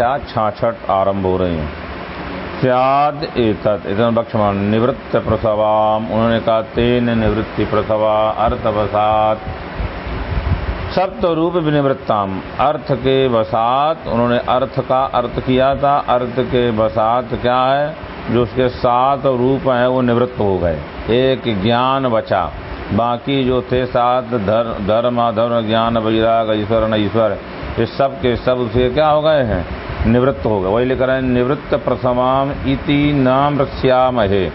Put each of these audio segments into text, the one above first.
व्याख्या छाछठ आरंभ हो रही है। स्याद एतत् इतन बक्षमान निवृत्त प्रसवाम उन्होंने कहा तेन निवृत्ति प्रसवा अर्थवसात सप्त रूप विनिवृत्ताम अर्थ के वसात उन्होंने अर्थ का अर्थ किया था अर्थ के वसात क्या है जो उसके सात रूप हैं वो निवृत्त हो गए। एक ज्ञान बचा बाकी जो थे सात धर, धर्म अधर्म ज्ञान वैराग ईश्वर न ईश्वर ये सब के सब उसे क्या हो गए हैं? निवृत्त हो गए वही रहे हैं, निवृत्त प्रसमाम इति नाम रस्यामहे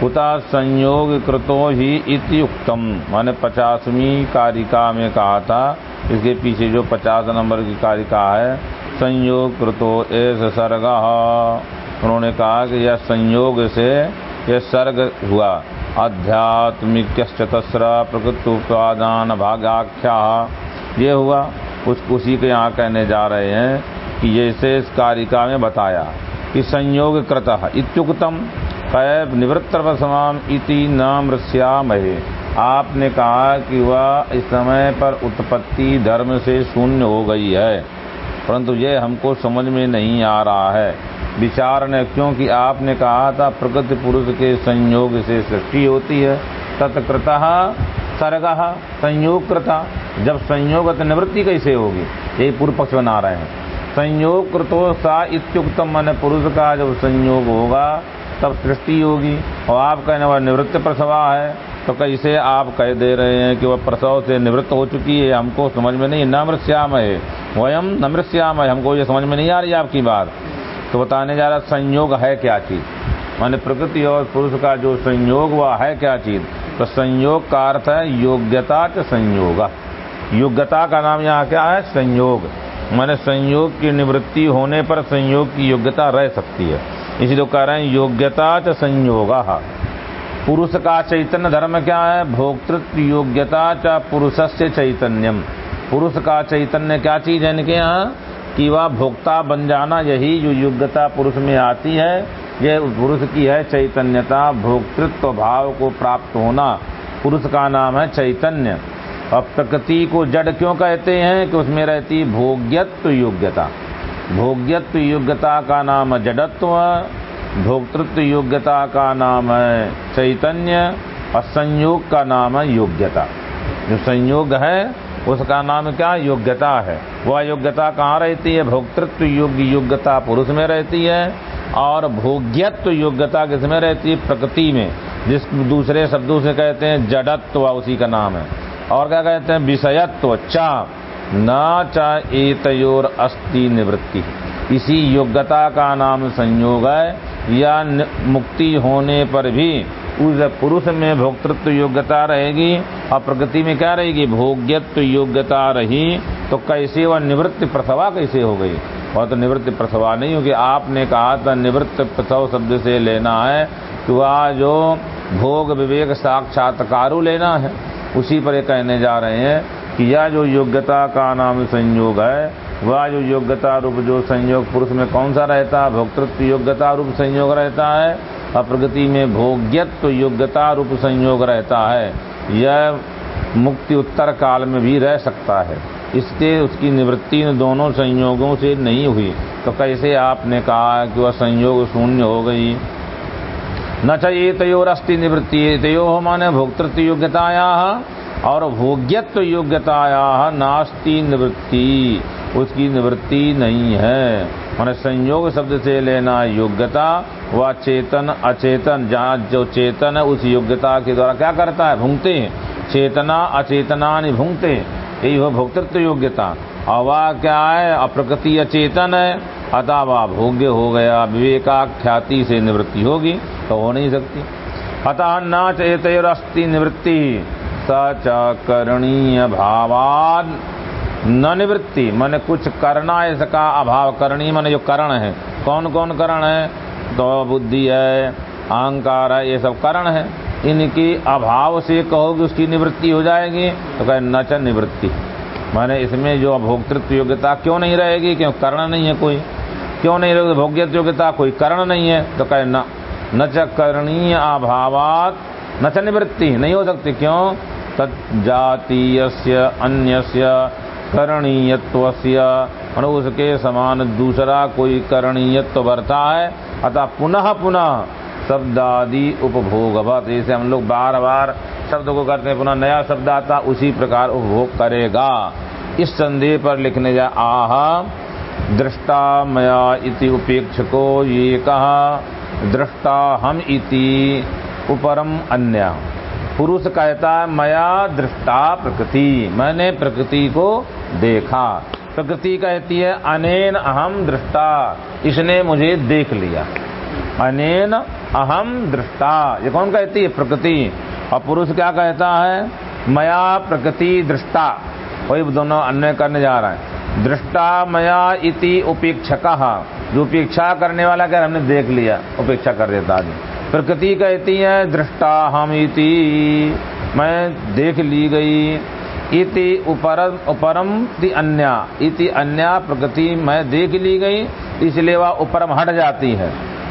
कुता संयोग कृतो ही इति उक्तम। माने पचासवीं कारिका में कहा था, इसके पीछे जो पचास नंबर की कारिका है, संयोग कृतो एस सर्ग। उन्होंने कहा कि यह संयोग से यह सर्ग हुआ। आध्यात्मिक चतस्रा प्रकृति उपादान भाग्याख्या ये हुआ। उस, उसी के यहाँ कहने जा रहे हैं कि जैसे इस कारिका में बताया कि संयोग कृत इत्युक्तम कैब निवृत्त समान इति नाम रस्यामहे आपने कहा कि वह इस समय पर उत्पत्ति धर्म से शून्य हो गई है, परंतु ये हमको समझ में नहीं आ रहा है। विचार ने क्योंकि आपने कहा था प्रकृति पुरुष के संयोग से सृष्टि होती है। तत्कृत सर्ग संयोग कृता। जब संयोग निवृत्ति कैसे होगी? यही पूर्व पक्ष बना रहे हैं। संयोग कृतो सा इत्युक्तम मन पुरुष का जब संयोग होगा, तब सृष्टि होगी। और आप कहने वाला, निवृत्त प्रसवा है तो कैसे आप कह दे रहे हैं कि वह प्रसव से निवृत्त हो चुकी है। हमको समझ में नहीं नम्रश्याम है। वयम नम्रश्याम है हमको ये समझ में नहीं आ रही आपकी बात। तो बताने जा रहा संयोग है क्या चीज़? माने प्रकृति और पुरुष का जो संयोग हुआ है क्या चीज़? तो संयोग का अर्थ है योग्यता च संयोग। योग्यता का नाम यहाँ क्या है? संयोग। माने संयोग की निवृत्ति होने पर संयोग की योग्यता रह सकती है। इसलिए कह रहे हैं, योग्यता च संयोग। पुरुष का चैतन्य धर्म क्या है? भोक्तृत्व योग्यता च पुरुष से चैतन्यम। पुरुष का चैतन्य क्या चीज़ है इनके यहाँ? कि वह भोक्ता बन जाना, यही जो योग्यता पुरुष में आती है, यह पुरुष की है चैतन्यता, भोक्तृत्व भाव को प्राप्त होना। पुरुष का नाम है चैतन्य। और प्रकृति को जड़ क्यों कहते हैं कि उसमें रहती भोग्यत्व योग्यता? भोग्यत्व योग्यता का नाम जडत्व, भोक्तृत्व योग्यता का नाम है चैतन्य, और संयोग का नाम है योग्यता। जो संयोग है, उसका नाम क्या? योग्यता है। वह योग्यता कहाँ रहती है? भोक्तृत्व योग्य योग्यता पुरुष में रहती है, और भोग्यत्व योग्यता किसमें रहती है? प्रकृति में। जिस दूसरे शब्दों से कहते हैं, जडत्व उसी का नाम है। और क्या कहते हैं, विषयत्व चा न चा एतयोर अस्ति निवृत्ति। इसी योग्यता का नाम संयोग है, या मुक्ति होने पर भी उस पुरुष में भोक्तृत्व योग्यता रहेगी, और प्रकृति में क्या रहेगी? भोग्यत्व योग्यता रही तो कैसे वह निवृत्ति प्रसवा कैसे हो गई? वह तो निवृत्ति प्रसवा नहीं होगी। आपने कहा था, निवृत्त प्रसव शब्द से लेना है, कि वह जो भोग विवेक साक्षात्कारु लेना है। उसी पर ये कहने जा रहे हैं कि यह जो योग्यता का नाम संयोग है, वह जो योग्यता रूप जो संयोग पुरुष में कौन सा रहता है? भोक्तृत्व योग्यता रूप संयोग रहता है और प्रगति में भोग्यत्व योग्यता रूप संयोग रहता है। यह मुक्ति उत्तर काल में भी रह सकता है। इससे उसकी निवृत्ति दोनों संयोगों से नहीं हुई। तो कैसे आपने कहा कि वह संयोग शून्य हो गई? न चाहिए तयोरस्ति निवृत्ति तयो माने भोक्तृत्व योग्यताया और भोग्यत्व योग्यताया नास्ति निवृत्ति। उसकी निवृत्ति नहीं है। मैंने संयोग शब्द से लेना योग्यता व चेतन अचेतन। जहाँ जो चेतन है, उस योग्यता के द्वारा क्या करता है? भूंगते हैं। चेतना अचेतना भूंगते यही हो भोक्तृत्व योग्यता वह क्या है? अप्रकृति अचेतन है। अतः भोग्य हो गया, विवेकाख्याति से निवृत्ति होगी तो हो नहीं सकती। अतः न चेतरस्ति निवृत्ति सच करणीय भावाद न निवृत्ति। मैंने कुछ करना इसका अभाव करणी मैंने जो करण है कौन कौन करण है? तो बुद्धि है, अहंकार है, ये सब करण है। इनकी अभाव से कहोगे उसकी निवृत्ति हो जाएगी तो कहे न निवृत्ति। मैंने इसमें जो भोक्तृत्व योग्यता क्यों नहीं रहेगी? क्यों करण नहीं है कोई? क्यों नहीं रहेगी भोग्यत्व योग्यता कोई करण नहीं है। तो कहे, न न च करणीय अभावात, न च निवृत्ति, नहीं हो सकती। क्यों? तजातीय अन्य करणीयत्व और उसके समान दूसरा कोई करणीयत्व बरता है। अतः पुनः पुनः शब्द आदि उपभोग जैसे हम लोग बार बार शब्द को करते हैं। पुनः नया शब्द आता उसी प्रकार उपभोग करेगा। इस संदेह पर लिखने जा, आह दृष्टा मया इति उपेक्षको ये कहा दृष्टा हम इति उपरम अन्य। पुरुष कहता है, मया दृष्टा प्रकृति, मैंने प्रकृति को देखा। प्रकृति कहती है, अनेन अहम दृष्टा, इसने मुझे देख लिया। अनेन अहम दृष्टा, ये कौन कहती है, प्रकृति। और पुरुष क्या कहता है, मया प्रकृति दृष्टा, वही दोनों अन्य करने जा रहा है। दृष्टा मया इति उपेक्षक। जो उपेक्षा करने वाला क्या हमने देख लिया, उपेक्षा कर देता आदमी। प्रकृति कहती है दृष्टा हम इति, मैं देख ली गई। इति उपरम उपरम अन्य, इति अन्य प्रकृति मैं देख ली गई, इसलिए वह उपरम हट जाती है।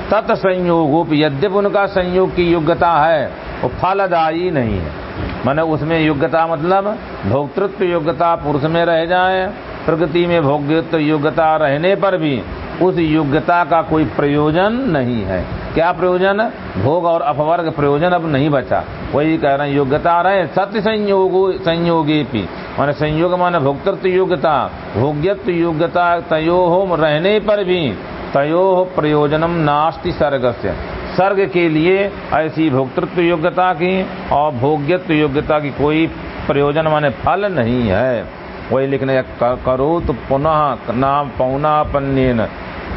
तत् संयोग यद्यप उनका संयोग की योग्यता है, वो फलदायी नहीं है। मैंने उसमें योग्यता मतलब भोक्तृत्व योग्यता पुरुष में रह जाए प्रकृति में भोग्यत्व योग्यता रहने पर भी उस योग्यता का कोई प्रयोजन नहीं है। क्या प्रयोजन? भोग और अपवर्ग प्रयोजन अब नहीं बचा। वही कह रहे हैं, योग्यता रहे, सत्य संयोग संयोगी भी माने संयोग माने भोक्तृत्व योग्यता, भोग्यत्व योग्यता तयो रहने पर भी तयो प्रयोजनम नास्ति सर्ग से सर्ग के लिए ऐसी भोक्तृत्व योग्यता की और भोग्यत्व योग्यता की कोई प्रयोजन माने फल नहीं है। वही लिखने करो तो पुनः नाम पौनापन्य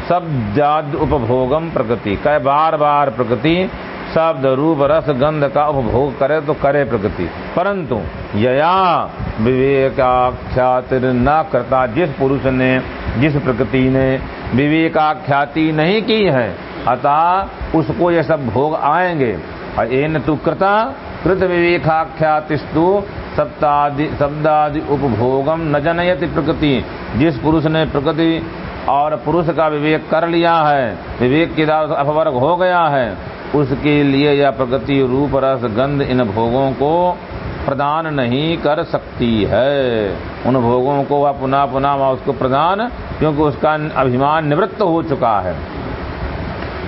शब्द उपभोगम प्रकृति। कह बार बार प्रकृति, शब्द, रूप, रस, गंध का उपभोग करे तो करे प्रकृति। परंतु यया विवेकाख्यातिर न करता जिस पुरुष ने, जिस प्रकृति ने विवेकाख्याति नहीं की है, अतः उसको ये सब भोग आएँगे। और एन तु कृता, कृत विवेकाख्यातिस्तु सप्तादि शब्दादि उपभोगम न जनयति प्रकृति। जिस पुरुष ने प्रकृति और पुरुष का विवेक कर लिया है, विवेक के द्वारा अपवर्ग हो गया है, उसके लिए यह प्रकृति रूप, रस, गंध इन भोगों को प्रदान नहीं कर सकती है। उन भोगों को वह पुनः पुनः उसको प्रदान, क्योंकि उसका अभिमान निवृत्त हो चुका है।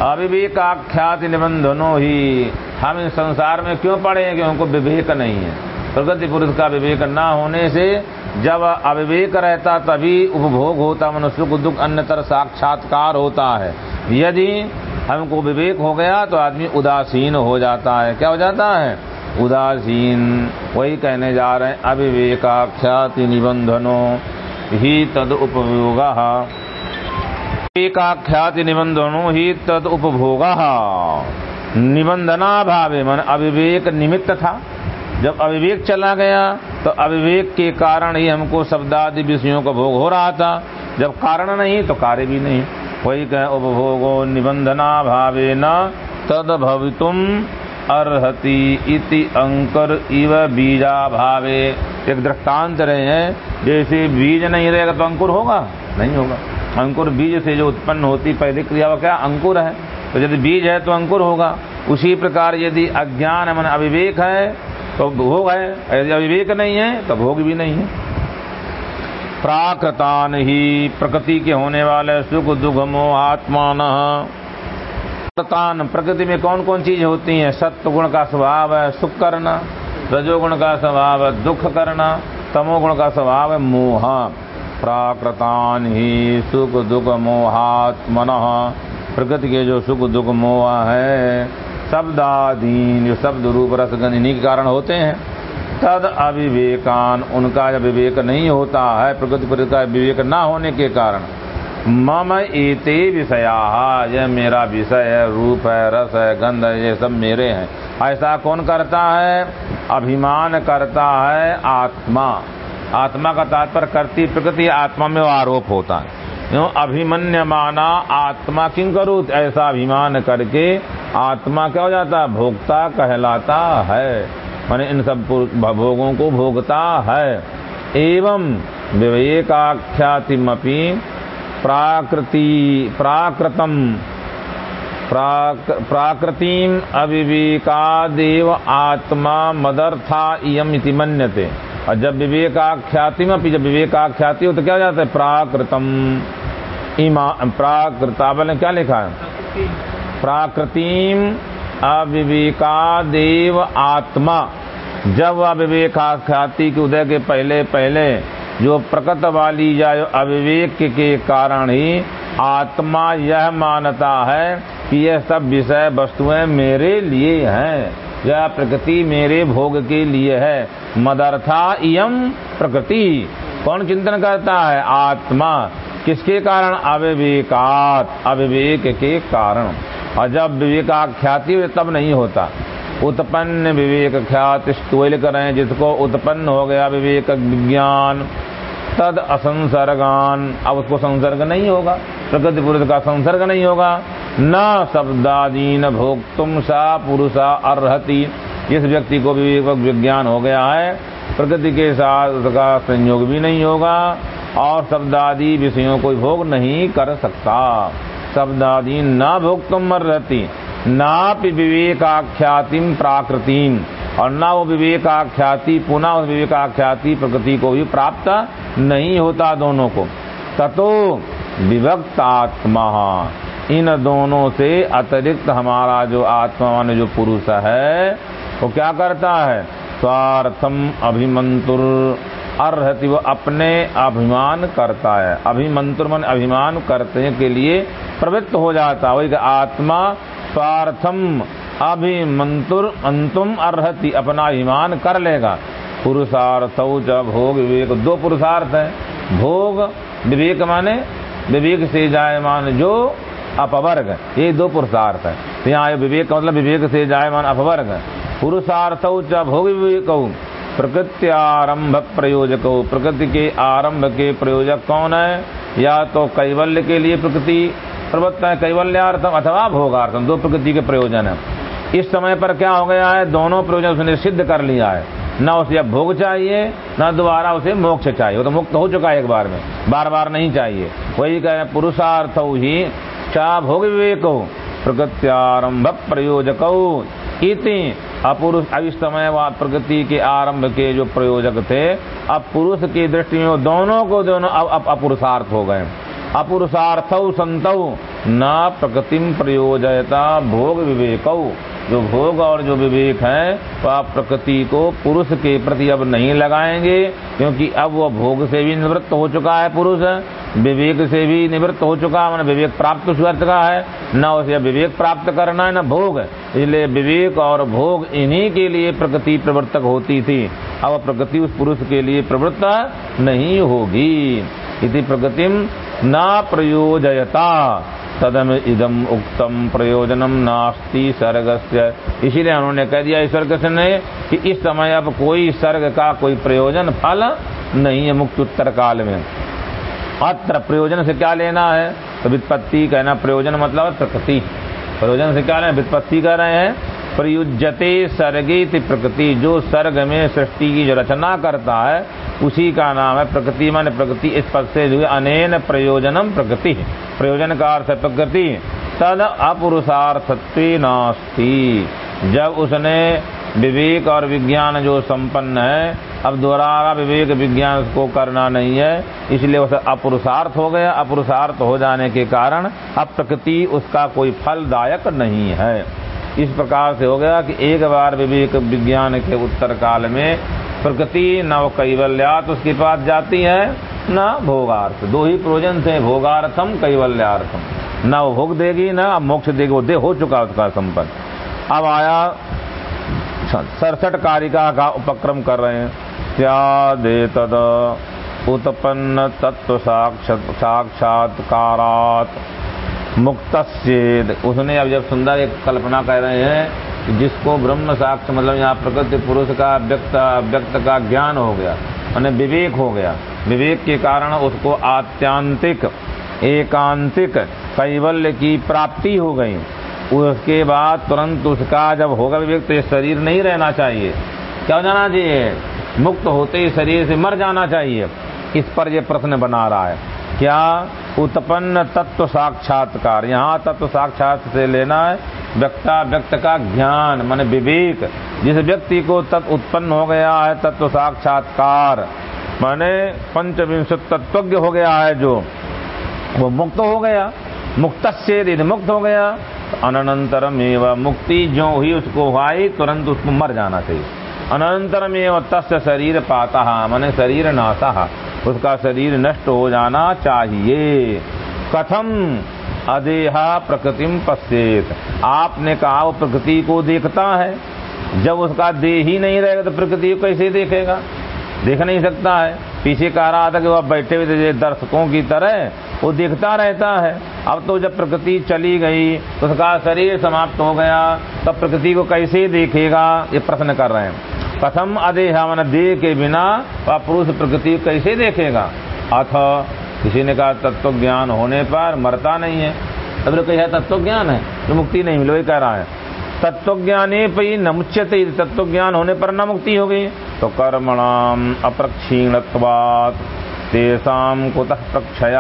अविवेकाख्याति निबंधनों ही। हम इस संसार में क्यों पड़े हैं कि उनको विवेक नहीं है? प्रगति पुरुष का विवेक न होने से जब अविवेक रहता तभी उपभोग होता, मनुष्य को दुख अन्यतर साक्षात्कार होता है। यदि हमको विवेक हो गया तो आदमी उदासीन हो जाता है। क्या हो जाता है? उदासीन। वही कहने जा रहे हैं, अविवेकाख्याति निबंधनों ही तद उपयोग विवेकाख्याति निबंधनों ही तद उपभोग। निबंधना भावे मन अविवेक निमित्त था। जब अविवेक चला गया तो अविवेक के कारण ही हमको शब्दादि विषयों का भोग हो रहा था। जब कारण नहीं तो कार्य भी नहीं। वही कहे उपभोगो निबंधना भावे न तद भवितुम अर्हति अंकर इव बीजा भावे। एक दृष्टांत रहे हैं। जैसे बीज नहीं रहेगा तो अंकुर होगा? नहीं होगा। अंकुर बीज से जो उत्पन्न होती पहली क्रिया, वो क्या? अंकुर है। तो यदि बीज है तो अंकुर होगा। उसी प्रकार यदि अज्ञान मन अविवेक है तो भोग है। यदि अविवेक नहीं है तो भोग भी नहीं है। प्राकृतान ही प्रकृति के होने वाले सुख दुख मोह आत्मान। प्रतान प्रकृति में कौन कौन चीज़ होती है? सत्य गुण का स्वभाव है सुख करना, रजोगुण का स्वभाव है दुख करना, तमोगुण का स्वभाव है मोह। प्राकृतान ही सुख दुख मोहात्मन प्रकृति के जो सुख दुख मोह है शब्दाधीन जो शब्द रूप रसगन इन्हीं के कारण होते हैं। तद अविवेकान, उनका जब विवेक नहीं होता है, प्रकृति प्रकृति का विवेक न होने के कारण, मम एते विषया, यह मेरा विषय है, रूप है, रस है, गंध है, ये सब मेरे हैं। ऐसा कौन करता है? अभिमान करता है आत्मा। आत्मा का तात्पर्य करती प्रकृति, आत्मा में आरोप होता है। अभिमन्य माना आत्मा किंग करू ऐसा अभिमान करके आत्मा क्या हो जाता? भोगता कहलाता है। माने इन सब भोगों को भोगता है। एवं विवेकाख्यातिमपि प्राकृति प्राकृतम प्राक, प्राकृतिम अविवेकादेव आत्मा मदर्था इयम इति मन्यते। और जब विवेकाख्याति में जब विवेक विवेकाख्याति हो तो क्या जाता है? प्राकृतम इमा, प्राकृतावल ने क्या लिखा है? प्राकृतिम अविवेका देव आत्मा। जब अविवेकाख्याति के उदय के पहले पहले जो प्रकट वाली या अविवेक के कारण ही आत्मा यह मानता है कि यह सब विषय वस्तुएँ मेरे लिए हैं। यह प्रकृति मेरे भोग के लिए है। मदर्था इम प्रकृति। कौन चिंतन करता है? आत्मा। किसके कारण? अविवेकात। अविवेक के कारण। और जब विवेकाख्याति तब नहीं होता। उत्पन्न विवेक ख्यात करें, जिसको उत्पन्न हो गया विवेक विज्ञान तद असंसर्गान। अब उसको संसर्ग नहीं होगा। प्रकृति पुरुष का संसर्ग नहीं होगा। न शब्दादीन भोक्तुम सा पुरुषा अर्हति। जिस व्यक्ति को विवेक विज्ञान हो गया है। प्रकृति के साथ उसका संयोग भी नहीं होगा। और शब्दादि विषयों को भोग नहीं कर सकता। शब्दादि न भोक्तुम अर्हति। नापि विवेकाख्यातिम प्राकृतिम। और न वो विवेकाख्याति, पुनः उस विवेकाख्याति प्रकृति को भी प्राप्त नहीं होता दोनों को। ततो विभक्त आत्मा इन दोनों से अतिरिक्त हमारा जो आत्मा, मान जो पुरुष है, वो क्या करता है? स्वार्थम अभिमंतुर अर्हति, वो अपने अभिमान करता है। अभिमंत्र मन अभिमान करते के लिए प्रवृत्त हो जाता है। वही आत्मा स्वार्थम अभिमंतुर अंतुम अर्हति, अपना अभिमान कर लेगा। पुरुषार्थ जब भोग विवेक। दो पुरुषार्थ है। भोग विवेक माने, विवेक से जायमान जो अपवर्ग। ये दो पुरुषार्थ है। तो यहाँ विवेक का मतलब विवेक से जायमान अपवर्ग। पुरुषार्थ च भोग विवेक। प्रकृति आरंभ प्रयोजक। प्रकृति के आरंभ के प्रयोजक कौन है? या तो कैवल्य के लिए प्रकृति प्रवृत्त है, कैवल्यार्थम अथवा भोगार्थम। दो प्रकृति के प्रयोजन है। इस समय पर क्या हो गया है? दोनों प्रयोजन उसने सिद्ध कर लिया है। न उसे अब भोग चाहिए, न दोबारा उसे मोक्ष चाहिए। वो तो मुक्त हो चुका है एक बार में। बार बार नहीं चाहिए। वही कह रहे पुरुषार्थ ही चाह भोग विवेक प्रकृत्यारंभ प्रयोजक इति। अपुरुष, अब इस समय प्रकृति के आरंभ के जो प्रयोजक थे, अब पुरुष की दृष्टि में दोनों को दोनों अब अपुरुषार्थ हो गए। अपुरुषार्थ संत न प्रकृतिम प्रयोजयता भोग विवेक जो भोग और जो विवेक है वह आप प्रकृति को पुरुष के प्रति अब नहीं लगाएँगे, क्योंकि अब वह भोग से भी निवृत्त हो चुका है पुरुष। विवेक से भी निवृत्त हो चुका है, मैंने विवेक प्राप्त उस अर्थ का है। न उसे विवेक प्राप्त करना है, न भोग। इसलिए विवेक और भोग इन्हीं के लिए प्रकृति प्रवर्तक होती थी। अब प्रकृति उस पुरुष के लिए प्रवृत्त नहीं होगी। इति प्रकृतिम न प्रयोजयता। तदम इदम उक्तम प्रयोजनम नास्ति सर्ग इसीलिए उन्होंने कह दिया ईश्वर कृष्ण ने कि इस समय अब कोई सर्ग का कोई प्रयोजन फल नहीं है मुक्त उत्तर काल में। अत्र प्रयोजन से क्या लेना है? तो वित्पत्ति कहना प्रयोजन मतलब प्रकृति। प्रयोजन से क्या लेना वित्पत्ति कह रहे हैं प्रयुजते सर्गे प्रकृति। जो सर्ग में सृष्टि की जो रचना करता है, उसी का नाम है प्रकृति। मान प्रकृति इस पद से जो अनेन प्रयोजनम प्रकृति। प्रयोजन का अर्थ प्रकृति। तद अपुरुषार्थत्व नास्ती। जब उसने विवेक और विज्ञान जो संपन्न है, अब दोबारा विवेक विज्ञान को करना नहीं है, इसलिए उसे अपुरुषार्थ हो गया। अपुरुषार्थ हो जाने के कारण अब प्रकृति उसका कोई फलदायक नहीं है। इस प्रकार से हो गया कि एक बार विवेक विज्ञान के उत्तर काल में प्रकृति न कैवल्यात उसके पास जाती है, न भोगार्थ। दो ही प्रयोजन थे, भोगार्थम, कैवल्यार्थम। न भोग देगी, न मोक्ष देगी, वो दे हो चुका उसका संपन्न। अब आया, सड़सठ कारिका का उपक्रम कर रहे हैं। त्यादे तद उत्पन्न तत्व साक्षात्कारात। मुक्त उसने अब जब सुंदर एक कल्पना कर रहे हैं जिसको ब्रह्म साक्ष मतलब यहाँ प्रकृति पुरुष का व्यक्त व्यक्त का ज्ञान हो गया मैंने विवेक हो गया। विवेक के कारण उसको आत्यांतिक, एकांतिक कैवल्य की प्राप्ति हो गई। उसके बाद तुरंत उसका जब होगा विवेक तो शरीर नहीं रहना चाहिए। क्या जाना चाहिए? मुक्त होते ही शरीर से मर जाना चाहिए। इस पर यह प्रश्न बना रहा है। क्या उत्पन्न तत्व साक्षात्कार? यहाँ तत्व साक्षात से लेना है व्यक्ता व्यक्त का ज्ञान, मान विवेक। जिस व्यक्ति को तत् उत्पन्न हो गया है, तत्व साक्षात्कार, माने पंचविंशत तत्वज्ञ हो गया है जो, वो मुक्त हो गया। मुक्त से मुक्त हो गया तो अनंतरम एवं मुक्ति जो ही उसको हुई तुरंत उसको मर जाना चाहिए। अनंतरम एवं तस् शरीर पाता, मैंने शरीर नाता उसका शरीर नष्ट हो जाना चाहिए। कथम अदेहा प्रकृतिम पश्चेत आपने कहा वो प्रकृति को देखता है। जब उसका देह ही नहीं रहेगा तो प्रकृति को कैसे देखेगा? देख नहीं सकता है। पीछे कह रहा था कि वह बैठे हुए दर्शकों की तरह, वो देखता रहता है। अब तो जब प्रकृति चली गई, उसका शरीर समाप्त हो गया, तब प्रकृति को कैसे देखेगा? ये प्रश्न कर रहे हैं। प्रथम अदेह मन देह के बिना वह पुरुष प्रकृति कैसे देखेगा? अथ, किसी ने कहा तत्व ज्ञान होने पर मरता नहीं है। तब कहा तत्व ज्ञान है तो मुक्ति नहीं मिलो कह रहा है। तत्व ज्ञाने पी न मुच्यते तत्व ज्ञान होने पर न मुक्ति हो गई तो कर्मणाम अप्रक्षीणत्वात् तेसाम कुतः प्रक्षय।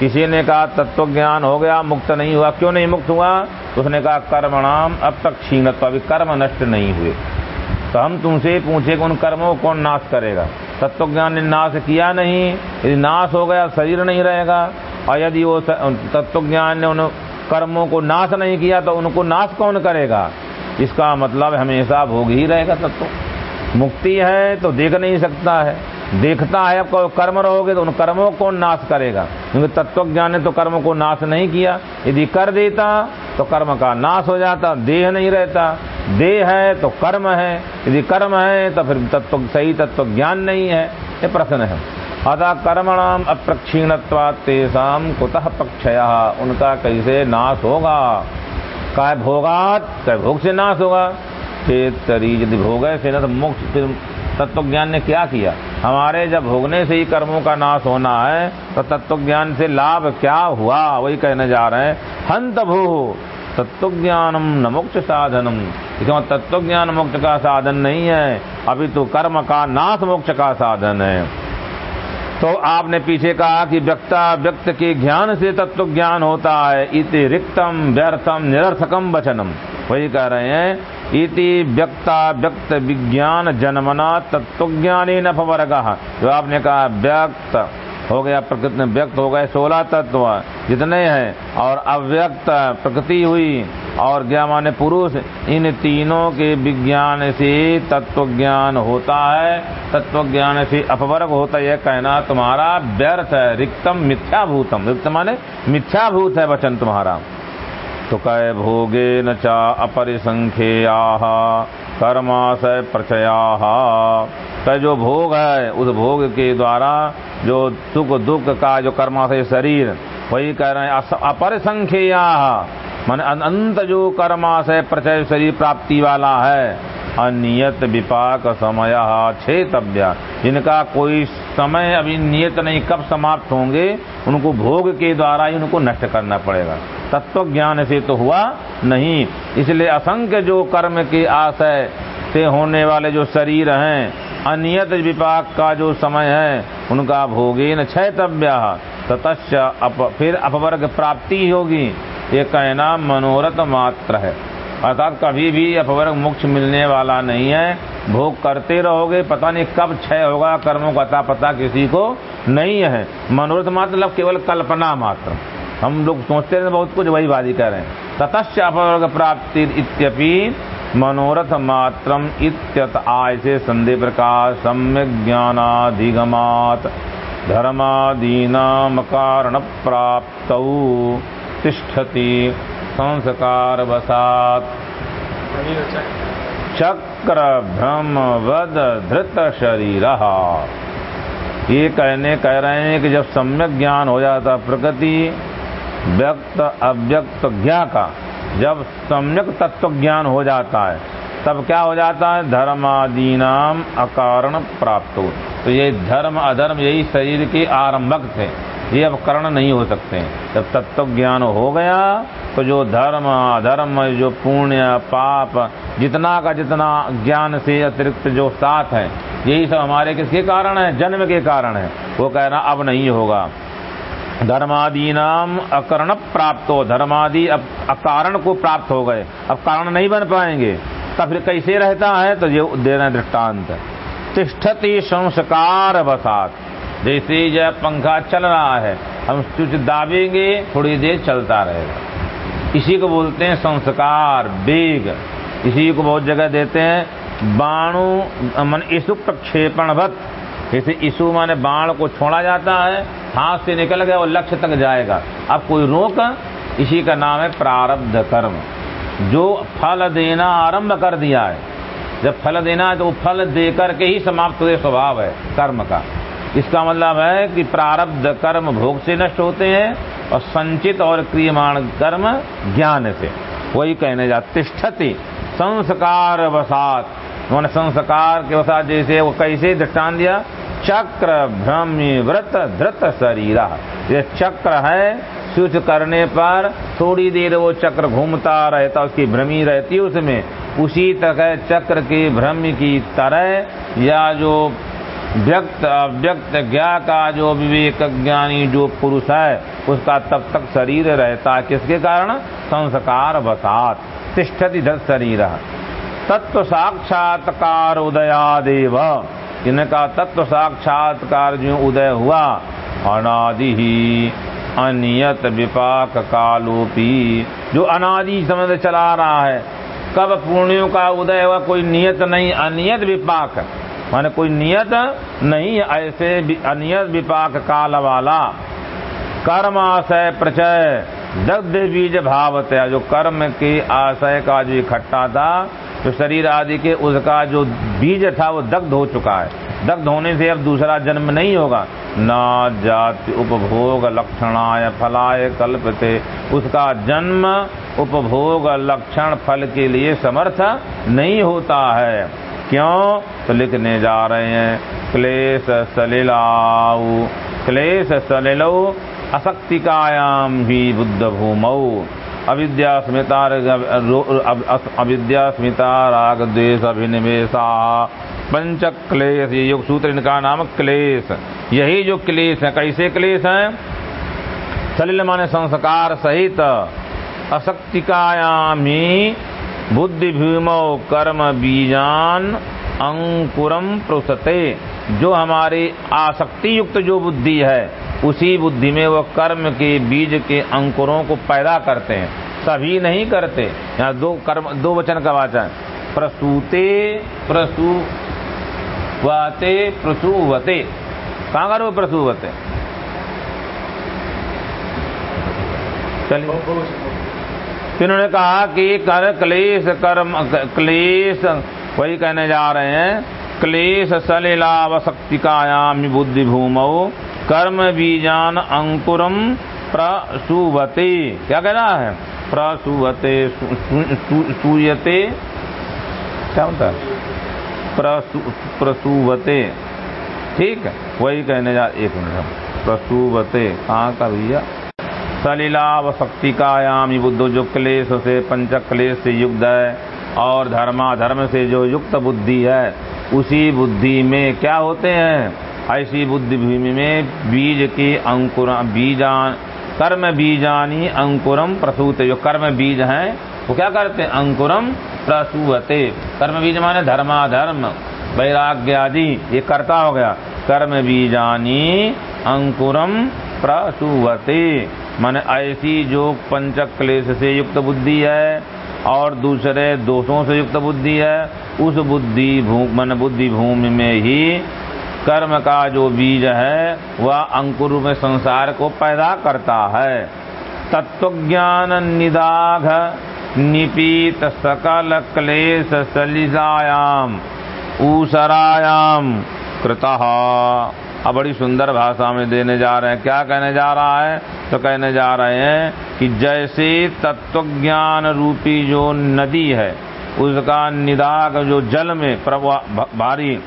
किसी ने कहा तत्व ज्ञान हो गया, मुक्त नहीं हुआ, क्यों नहीं मुक्त हुआ? उसने कहा, कर्मणाम अब तक क्षीणत्व अभी कर्म नष्ट नहीं हुए। तो हम तुमसे पूछे कि उन कर्मों को कौन नाश करेगा? तत्व ज्ञान ने नाश किया नहीं, यदि नाश हो गया, शरीर नहीं रहेगा, और यदि वो तत्व ज्ञान ने उन कर्मों को नाश नहीं किया तो उनको नाश कौन करेगा? इसका मतलब हमेशा भोग ही रहेगा तत्व। मुक्ति है तो देख नहीं सकता है। देखता है आपको कर्म रहोगे तो उन कर्मों को नाश करेगा? क्योंकि तत्व ज्ञान ने तो कर्म को नाश नहीं किया। यदि कर देता तो कर्म का नाश हो जाता, देह नहीं रहता। देह है तो कर्म है, यदि कर्म है तो फिर तत्व, सही तत्व ज्ञान नहीं है, ये प्रश्न है। अतः कर्मणाम अप्रक्षीणत्वा तेसाम कुतः पक्षय, उनका कैसे नाश होगा? काय भोगात, काय भोग से नाश होगा? तरी यदि भोग है, फिर तो मोक्ष तत्व ज्ञान ने क्या किया? हमारे जब भोगने से ही कर्मों का नाश होना है तो तत्व ज्ञान से लाभ क्या हुआ? वही कहने जा रहे हैं। हंत भू तत्व ज्ञानम न मोक्ष साधनम इसमें तत्व ज्ञान मोक्ष का साधन नहीं है, अभी तो कर्म का नाश मोक्ष का साधन है। तो आपने पीछे कहा कि व्यक्ता व्यक्त के ज्ञान से तत्व ज्ञान होता है, इति रिक्तम, व्यर्थम, निरर्थकम वचनम। वही कह रहे हैं, इति व्यक्ता व्यक्त विज्ञान जन्मना तत्व ज्ञान नफवर्ग जो आपने कहा व्यक्त हो गया, प्रकृति में व्यक्त हो गए, सोलह तत्व जितने हैं और अव्यक्त प्रकृति हुई और ज्ञा माने पुरुष, इन तीनों के विज्ञान से तत्व ज्ञान होता है। तत्व ज्ञान से अपवर्ग होता है कहना तुम्हारा व्यर्थ है। रिक्तम मिथ्याभूतम। रिक्त माने मिथ्याभूत है वचन तुम्हारा। तो कह, भोगे न चा अपरिसंख्या कर्माशय प्रचया। का जो भोग है, उस भोग के द्वारा जो सुख दुख का जो कर्माशय शरीर, वही कह रहे हैं अपर संख्या मान अनंत जो कर्माशय प्रचय शरीर प्राप्ति वाला है, अनियत विपाक समय छेतव्य। जिनका कोई समय अभी नियत नहीं, कब समाप्त होंगे, उनको भोग के द्वारा ही उनको नष्ट करना पड़ेगा। तत्व ज्ञान से तो हुआ नहीं। इसलिए असंख्य जो कर्म के आशय से होने वाले जो शरीर हैं अनियत विपाक का जो समय है उनका भोगे न क्षयतव्य। ततश्च अप, फिर अपवर्ग प्राप्ति होगी। ये कहना मनोरथ मात्र है। अर्थात कभी भी अपवर्ग मोक्ष मिलने वाला नहीं है। भोग करते रहोगे पता नहीं कब क्षय होगा कर्मों का अता पता किसी को नहीं है। मनोरथ मात्र मतलब केवल कल्पना मात्र। हम लोग सोचते हैं बहुत कुछ वही ही कह रहे हैं। ततश्च अपवर्ग प्राप्ति इत्यपि मनोरथ मात्रम इत्यत आय से संधि प्रकाश सम्यक ज्ञानाधिगमात। धर्मादीनाम कारण प्राप्त तिष्ठति संस्कार वसात चक्र भ्रम वद धृत शरीर ये कहने कह रहे हैं कि जब सम्यक ज्ञान हो जाता प्रकृति, व्यक्त अव्यक्त ज्ञा का जब सम्यक तत्व ज्ञान हो जाता है, तब क्या हो जाता है? धर्म आदि नाम अकारण प्राप्त हो। तो ये धर्म, अधर्म, यही शरीर के आरंभक थे। ये अब करण नहीं हो सकते। जब तत्व ज्ञान हो गया तो जो धर्म, अधर्म, जो पुण्य, पाप, जितना का जितना ज्ञान से अतिरिक्त जो साथ है, यही सब हमारे किसके कारण है? जन्म के कारण है। वो कहना, अब नहीं होगा। धर्मादि नाम अकर्ण प्राप्त। हो धर्मादि अब अकारण को प्राप्त हो गए। अब कारण नहीं बन पाएँगे। का फिर कैसे रहता है? तो ये देना दृष्टांत। तिष्ठति संस्कार बसात जैसे जब पंखा चल रहा है, हम स्विच दाबेंगे, थोड़ी देर चलता रहेगा। इसी को बोलते हैं संस्कार, बेग। इसी को बहुत जगह देते हैं, बाणु, मन इसु प्रक्षेपण जैसे इसु माने बाण को छोड़ा जाता है, हाथ से निकल गया और लक्ष्य तक जाएगा। अब कोई रोक, इसी का नाम है प्रारब्ध कर्म। जो फल देना आरंभ कर दिया है, जब फल देना है तो फल देकर के ही समाप्त हुए स्वभाव है, कर्म का। इसका मतलब है कि प्रारब्ध कर्म भोग से नष्ट होते हैं और संचित और क्रियमाण कर्म ज्ञान से। वही कहने जा, तिष्ठति, संस्कार वसात। उन्होंने संस्कार के वसात जैसे वो कैसे दृष्टान दिया? चक्र भ्रमी व्रत धृत शरीर। ये चक्र है स्विच करने पर थोड़ी देर वो चक्र घूमता रहता, उसकी भ्रमी रहती है उसमें। उसी तरह चक्र के भ्रम की तरह या जो व्यक्त, अव्यक्त ज्ञा का जो विवेक ज्ञानी जो पुरुष है, उसका तब तक शरीर रहता किसके कारण? संस्कार बसात तिष्ठति धत शरीर। तत्व साक्षात्कार उदयादेव। इनका तत्व साक्षात्कार जो उदय हुआ, अनादि ही अनियत विपाक कालोपी। जो अनादि समय चला रहा है, कब पुण्यों का उदय हुआ, कोई नियत नहीं, अनियत विपाक। माने कोई नियत नहीं, ऐसे अनियत विपाक काल वाला। कर्म आशय प्रचय दग्ध बीज भावत जो कर्म के आशय का जो इकट्ठा था जो शरीर आदि के उसका जो बीज था वो दग्ध हो चुका है। दग्ध होने से अब दूसरा जन्म नहीं होगा। न जाति उपभोग लक्षणाय फलाय कल्पते। उसका जन्म, उपभोग लक्षण फल के लिए समर्थ नहीं होता है। क्यों? तो लिखने जा रहे हैं, क्लेश सलिलाऊ क्लेश सलिलो असक्तिकायाम भी बुद्ध भूमौ अविद्या स्मिता अविद्या स्मिता राग द्वेश अभिनिवेशा पंच क्लेश ये योग सूत्र इनका नाम क्लेश। यही जो क्लेश है, कैसे क्लेश है? सलिल माने संस्कार सहित असक्तिकायाम बुद्धि भीमो कर्म बीजान अंकुरम प्रसते जो हमारी आसक्ति युक्त जो बुद्धि है उसी बुद्धि में वो कर्म के बीज के अंकुरों को पैदा करते हैं। सभी नहीं करते। यहाँ दो कर्म, दो वचन का वाचन प्रसूते प्रसूवाते प्रसूवते। कहाँ करो प्रसूवते? चलिए। उन्होंने कहा कि कर, क्लेश, कर्म क्लेश, वही कहने जा रहे हैं। क्लेश, सलिलावशक्तिकायाम बुद्धि भूमो कर्म बीजान अंकुरम प्रसुवते। क्या कहना है? प्रसुवते सूयते। क्या होता है? प्रसुवते। ठीक है, वही कहने जा, एक मिनट प्रसुवते। कहाँ का भैया? सलीलाव शक्तिकायामी बुद्धो जो क्लेश से पंच क्लेश से युक्त है और धर्मा धर्म से जो युक्त बुद्धि है, उसी बुद्धि में क्या होते हैं? ऐसी बुद्धि भूमि में बीज के अंकुर बीजान कर्म बीजानी अंकुरम प्रसूत जो कर्म बीज हैं, वो क्या करते हैं? अंकुरम प्रसूवते कर्म बीज माने धर्माधर्म वैराग्य आदि ये करता हो गया। कर्म बीजानी अंकुरम प्रसूवते मन ऐसी जो पंच क्लेश से युक्त बुद्धि है, और दूसरे दोषों से युक्त बुद्धि है, उस बुद्धि मन बुद्धि भूमि में ही कर्म का जो बीज है, वह अंकुर में संसार को पैदा करता है। तत्वज्ञान निदाघ निपीत सकल क्लेश सलिजायाम ऊसरायाम कृता। अब बड़ी सुंदर भाषा में देने जा रहे हैं। क्या कहने जा रहा है? तो कहने जा रहे हैं कि जैसे तत्वज्ञान रूपी जो नदी है, उसका निदाग जो जल में भारी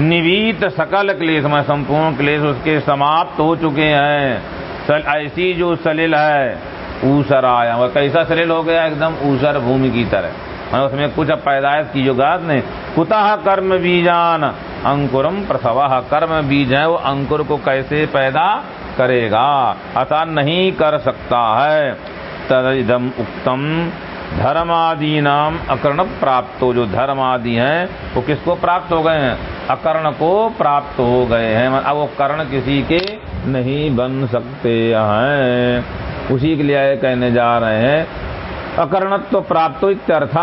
निवीत सकल क्लेश में संपूर्ण क्लेश उसके समाप्त हो चुके हैं। सल, ऐसी जो सलिल है ऊसर आया वह कैसा सलिल हो गया? एकदम ऊसर भूमि की तरह। मैं उसमें कुछ पैदाइश की जो गात ने कुतः कर्म बीजान? अंकुरम प्रसव। कर्म बीज है वो अंकुर को कैसे पैदा करेगा? अतः नहीं कर सकता है। तदम उक्तम धर्मादि नाम अकर्ण प्राप्त। हो जो धर्म आदि हैं, वो किसको प्राप्त हो गए हैं? अकर्ण को प्राप्त हो गए हैं। अब वो कर्ण किसी के नहीं बन सकते हैं। उसी के लिए कहने जा रहे हैं, अकर्णत्व प्राप्त इत्यर्थ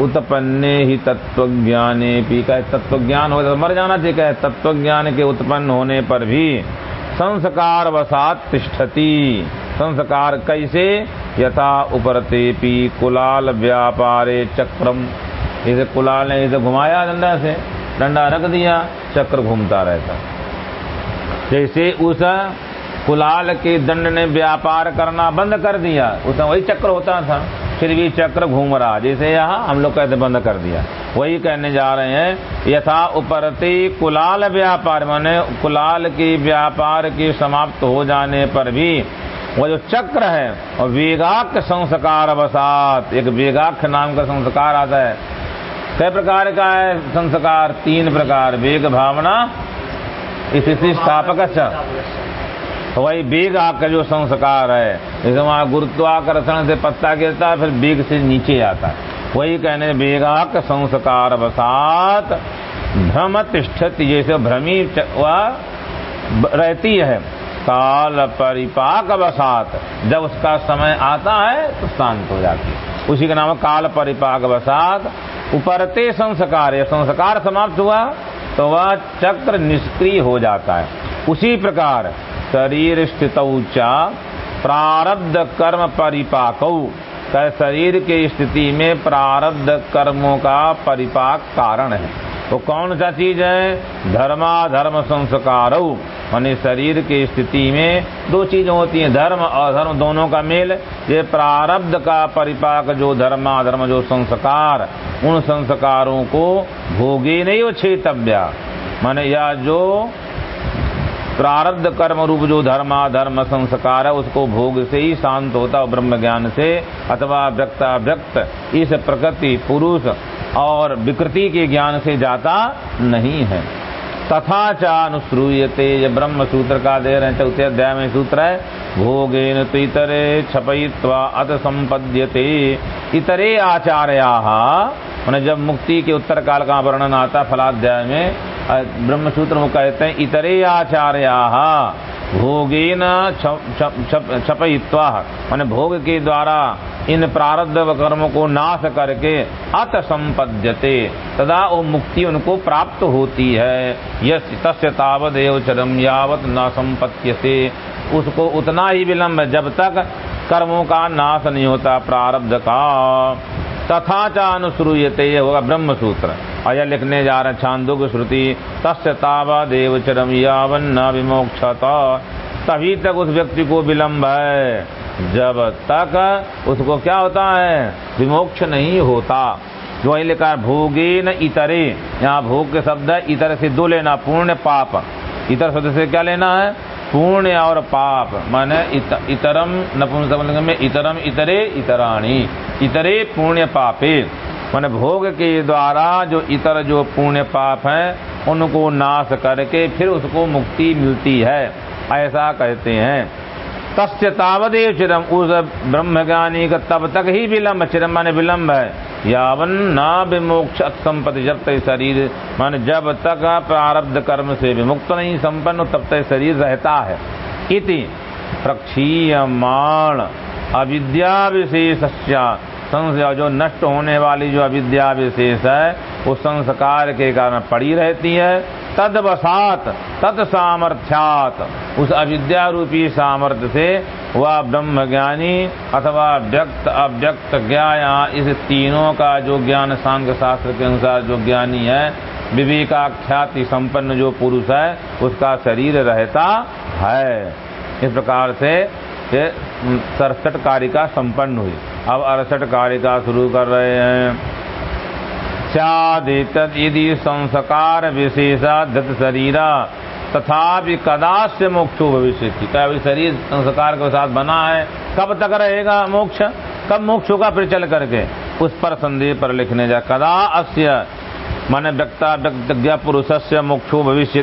उत्पन्ने ही तत्व ज्ञाने पी का तत्व ज्ञान हो तो मर जाना चाहिए, कहे तत्व ज्ञान के उत्पन्न होने पर भी संस्कार वसात तिष्ठति। संस्कार कैसे? यथा उपरते पी कुलाल व्यापारे चक्रम इसे कुलाल ने इसे घुमाया, डंडा से। डंडा रख दिया, चक्र घूमता रहता। जैसे उस कुलाल के दंड ने व्यापार करना बंद कर दिया। उसमें वही चक्र होता था। फिर भी चक्र घूम रहा जैसे यहाँ हम लोग कहते बंद कर दिया। वही कहने जा रहे हैं, यथा उपरती कुलाल व्यापार, माने कुलाल के व्यापार के समाप्त हो जाने पर भी वो जो चक्र है, और वेगाख संस्कार अवसात एक वेगाख नाम का संस्कार आता है। कई प्रकार का है संस्कार? तीन प्रकार। वेग भावना स्थिति स्थापक वही वेग का जो संस्कार है, जैसे वहाँ गुरुत्वाकर्षण से पत्ता गिरता है, फिर वेग से नीचे आता है। वही कहने वेगाक संस्कार अवसात भ्रम तिष्ठति जैसे भ्रमी रहती है। काल परिपाक बसात जब उसका समय आता है तो शांत हो जाती है। उसी का नाम है काल परिपाक बसात उपरते संस्कार, या संस्कार समाप्त हुआ तो वह चक्र निष्क्रिय हो जाता है। उसी प्रकार शरीर स्थित प्रारब्ध कर्म परिपाक शरीर के स्थिति में प्रारब्ध कर्मों का परिपाक कारण है। तो कौन सा चीज़ है? धर्मा धर्म संस्कार। मानी शरीर की स्थिति में दो चीज़ें होती हैं, धर्म और धर्म दोनों का मेल। ये प्रारब्ध का परिपाक जो धर्मा धर्म जो संस्कार, उन संस्कारों को भोगे नहीं वो छेतव्या माने या जो प्रारब्ध कर्म रूप जो धर्मा धर्म संस्कार है, उसको भोग से ही शांत होता ब्रह्म ज्ञान से, अथवा व्यक्ता व्यक्त इस प्रकृति पुरुष और विकृति के ज्ञान से जाता नहीं है। तथा चानुश्रूयते, ये ब्रह्म सूत्र का दे रहे चौथे अध्याय में सूत्र है, भोगेन तो इतरे छपयित्वा अत संपद्यते। इतरे आचार्या मैंने जब मुक्ति के उत्तर काल का वर्णन आता फलाध्याय में ब्रह्म सूत्र में कहते हैं, इतरे आचार्या भोगे न छपयित्वा, मैंने भोग के द्वारा इन प्रारब्ध कर्मों को नाश करके अत संपद्यते, तदा वो मुक्ति उनको प्राप्त होती है। यश तस्य तावदेव चरम यावत न संपत्य उसको उतना ही विलंब, जब तक कर्मों का नाश नहीं होता प्रारब्ध का तथा चा अनुश्रूयते ये होगा ब्रह्म सूत्र अय लिखने जा रहे छांदुग श्रुति, तस्य तावा देव चरम यावन न विमोक्षता। तभी तक उस व्यक्ति को विलंब है। जब तक उसको क्या होता है? विमोक्ष नहीं होता। जो वही लिखा भोगे न इतरे। यहाँ भोग के शब्द है, इतर से दो लेना, पूर्ण पाप। इतर शब्द से क्या लेना है? पुण्य और पाप माने इत, इतरम नपुंसकलिंग में इतरम इतरे इतराणी इतरे पुण्य पापे। माने भोग के द्वारा जो इतर जो पुण्य पाप हैं उनको नाश करके फिर उसको मुक्ति मिलती है ऐसा कहते हैं। तस्य तावदेव चिरम। उस ब्रह्म ज्ञानी का तब तक ही विलम्ब, चिरम माने विलम्ब है। यावन ना विमोक्ष संपत्ति जब तक शरीर, मान जब तक प्रारब्ध कर्म से विमुक्त नहीं, संपन्न तब तक शरीर रहता है। इति प्रक्षीयमाण अविद्या विशेष संशय जो नष्ट होने वाली जो अविद्या विशेष है, वो संस्कार के कारण पड़ी रहती है। तद सामर्थ्यात उस अविद्या रूपी सामर्थ्य से वह ब्रह्म ज्ञानी अथवा व्यक्त अव्यक्त ज्ञाया, इस तीनों का जो ज्ञान सांग शास्त्र के अनुसार जो ज्ञानी है, विवेकाख्याति संपन्न जो पुरुष है, उसका शरीर रहता है। इस प्रकार से सड़सठ कारिका संपन्न हुई। अब अड़सठ कारिका शुरू कर रहे हैं। यदि संस्कार विशेषाधत शरीरा। तथा कदास्य मोक्षो भविष्य क्या अभी शरीर संस्कार के साथ बना है? कब तक रहेगा मोक्ष? कब मोक्ष होगा फिर चल करके? उस पर संदेह पर लिखने जा। कदा अस्य मन व्यक्ता व्यक्तज्ञ पुरुष से मोक्षो भविष्य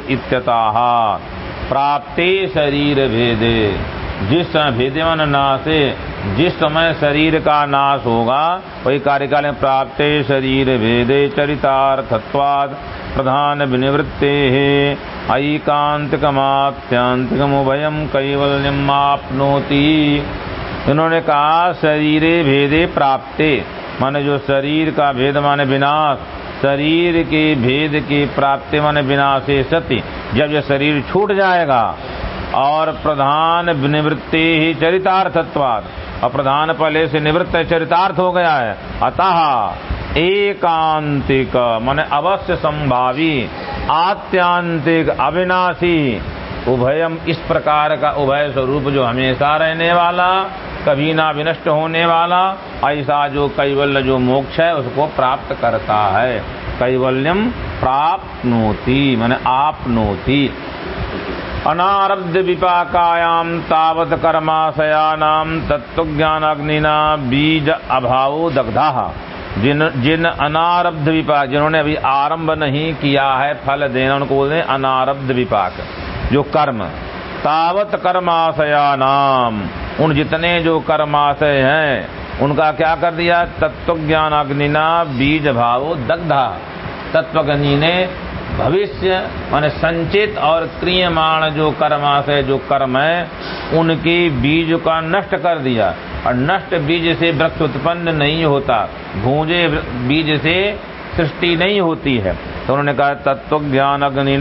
प्राप्ते शरीर भेदे। जिस भेदे मन ना से जिस समय शरीर का नाश होगा, वही कार्यकाल में प्राप्त शरीर भेदे चरितार्थत्वाद प्रधान विनिवृत्ते उभयम कैवल्यम आपनोति इन्होंने कहा, शरीर भेदे प्राप्ते। माने जो शरीर का भेद माने विनाश। शरीर के भेद की प्राप्ति माने विनाश सत्य जब यह शरीर छूट जाएगा, और प्रधान निवृत्ति ही चरितार्थत्वाद। और प्रधान पहले से निवृत्त चरितार्थ हो गया है। अतः एकांतिक, मन अवश्य संभावी, आत्यांतिक अविनाशी, उभयम इस प्रकार का उभय स्वरूप जो हमेशा रहने वाला, कभी ना विनष्ट होने वाला, ऐसा जो कैवल्य जो मोक्ष है, उसको प्राप्त करता है। कैवल्यम प्राप्त नोती मैंने आप नोती अनारब्ध विपाकायाम तावत कर्माशयानाम तत्व ज्ञान अग्निना बीज अभाव दग्धा। जिन जिन अनारब्ध विपाक जिन्होंने अभी आरंभ नहीं किया है, फल देना, उनको बोलते हैं अनारब्ध विपाक, जो कर्म। तावत कर्माशया नाम उन जितने जो कर्माशय हैं, उनका क्या कर दिया? तत्व ज्ञान अग्निना बीज भाव दग्धा। तत्वग्नि ने भविष्य, मान संचित और क्रियमाण जो कर्माशय जो कर्म है, उनके बीज का नष्ट कर दिया। और नष्ट बीज से वृक्ष उत्पन्न नहीं होता। भूजे बीज से सृष्टि नहीं होती है। तो उन्होंने कहा तत्व ज्ञान अग्नि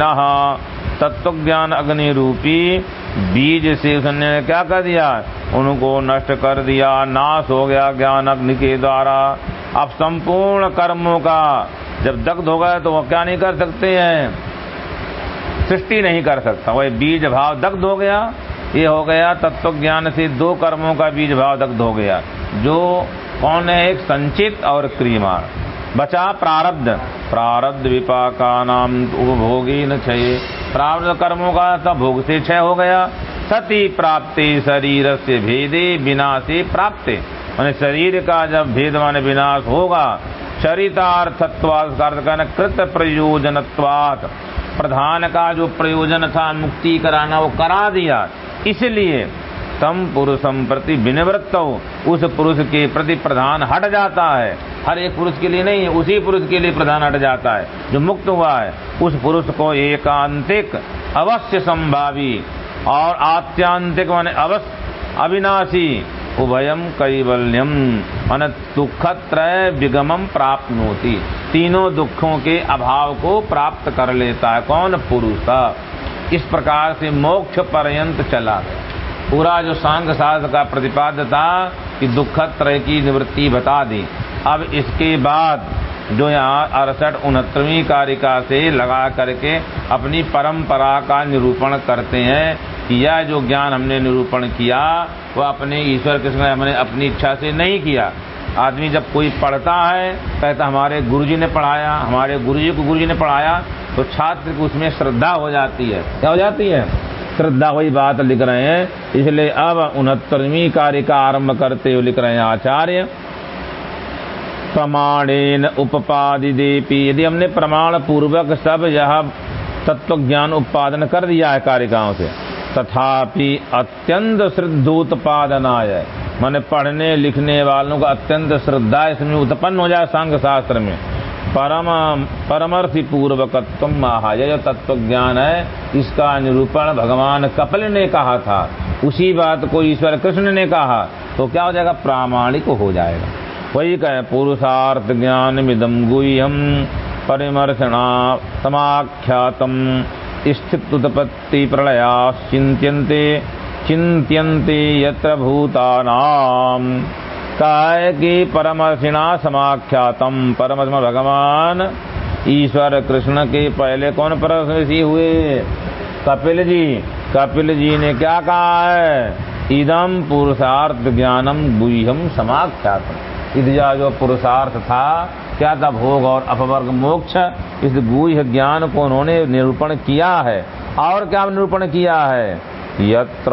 तत्व ज्ञान अग्नि रूपी बीज से उसने क्या कर दिया? उनको नष्ट कर दिया। नाश हो गया ज्ञान अग्नि के द्वारा। अब संपूर्ण कर्मों का जब दग्ध हो गया तो वो क्या नहीं कर सकते हैं? सृष्टि नहीं कर सकता। वही बीज भाव दग्ध हो गया, ये हो गया तत्व ज्ञान से दो कर्मों का बीज भाव दग्ध हो गया। जो कौन है? एक संचित और क्रियमाण। बचा प्रारब्ध। प्रारब्ध विपाका नाम उपभोगी न छे प्रारब्ध कर्मों का सब भोग से क्षय हो गया। सती प्राप्ति शरीर से भेदे बिना से प्राप्त शरीर का जब भेद मान विनाश होगा चरितार्थत्वाद कृत प्रयोजनत्वात प्रधान का जो प्रयोजन था, मुक्ति कराना, वो करा दिया। इसलिए तम पुरुषम प्रति विनिवृत्त उस पुरुष के प्रति प्रधान हट जाता है। हर एक पुरुष के लिए नहीं है, उसी पुरुष के लिए प्रधान हट जाता है। जो मुक्त हुआ है, उस पुरुष को एकांतिक, अवश्य संभावी और आत्यांतिक मान अवश्य अविनाशी उभयम कैवल्यम मन दुखत्रय विगमम प्राप्त होती तीनों दुखों के अभाव को प्राप्त कर लेता है। कौन पुरुष? इस प्रकार से मोक्ष पर्यंत चला। पूरा जो सांग शास्त्र का प्रतिपाद्य था कि दुखत्रय की निवृत्ति बता दी। अब इसके बाद जो यहाँ अड़सठ उनहत्तरवीं कारिका से लगा करके अपनी परंपरा का निरूपण करते हैं कि यह जो ज्ञान हमने निरूपण किया, वह अपने ईश्वर कृष्ण हमने अपनी इच्छा से नहीं किया। आदमी जब कोई पढ़ता है, कहता हमारे गुरुजी ने पढ़ाया, हमारे गुरुजी को गुरुजी ने पढ़ाया तो छात्र को उसमें श्रद्धा हो जाती है। क्या हो जाती है? श्रद्धा वही बात लिख रहे हैं। इसलिए अब उनहत्तरवीं कार्य का आरंभ करते हुए लिख रहे हैं आचार्य। प्रमाणेन उपादि देपी यदि हमने प्रमाण पूर्वक सब यह तत्व ज्ञान उत्पादन कर दिया है कारिकाओं से तथापि अत्यंत श्रद्धोत्पादनाय, माने पढ़ने लिखने वालों का अत्यंत श्रद्धा इसमें उत्पन्न हो जाए सांग शास्त्र में। परम परमर्थी पूर्वकत्व महाय जो तत्व ज्ञान है इसका निरूपण भगवान कपिल ने कहा था। उसी बात को ईश्वर कृष्ण ने कहा तो क्या हो जाएगा? प्रामाणिक हो जाएगा। वही कहे, पुरुषार्थ ज्ञान मिदम गुह्यम परिमर्शना समाख्यातम। स्थित उत्पत्ति प्रलया चिंत्यन्ते चिंत्यन्ते यत्र भूतानाम। काय की परमर्शिणा समाख्यातम। परमर्श भगवान, ईश्वर कृष्ण के पहले कौन परमर्शी हुए? कपिल जी कपिल जी ने क्या कहा है? इदम पुरुषार्थ ज्ञानम गुह्यम समाख्यातम। इधजा जो पुरुषार्थ था, क्या था भोग और अपवर्ग मोक्ष, इस गुह ज्ञान को उन्होंने निरूपण किया है। और क्या निरूपण किया है? यत्र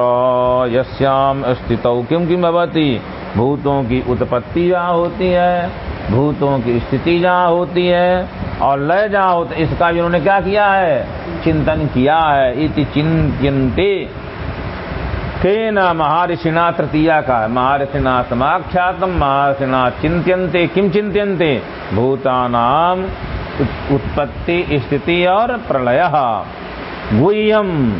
यश्याम स्थित। किम किम भवती? भूतों की उत्पत्ति जहाँ होती है, भूतों की स्थिति जहाँ होती है, और लय जहाँ होती इसका भी उन्होंने क्या किया है? चिंतन किया है। इति चिंतनते तेन महर्षिणा तृतीया का महर्षिणा समाख्यातम, महर्षिणा चिंत्यन्ते। किम चिंत्यन्ते? भूतानाम उत्पत्ति, स्थिति और प्रलय। गुह्यम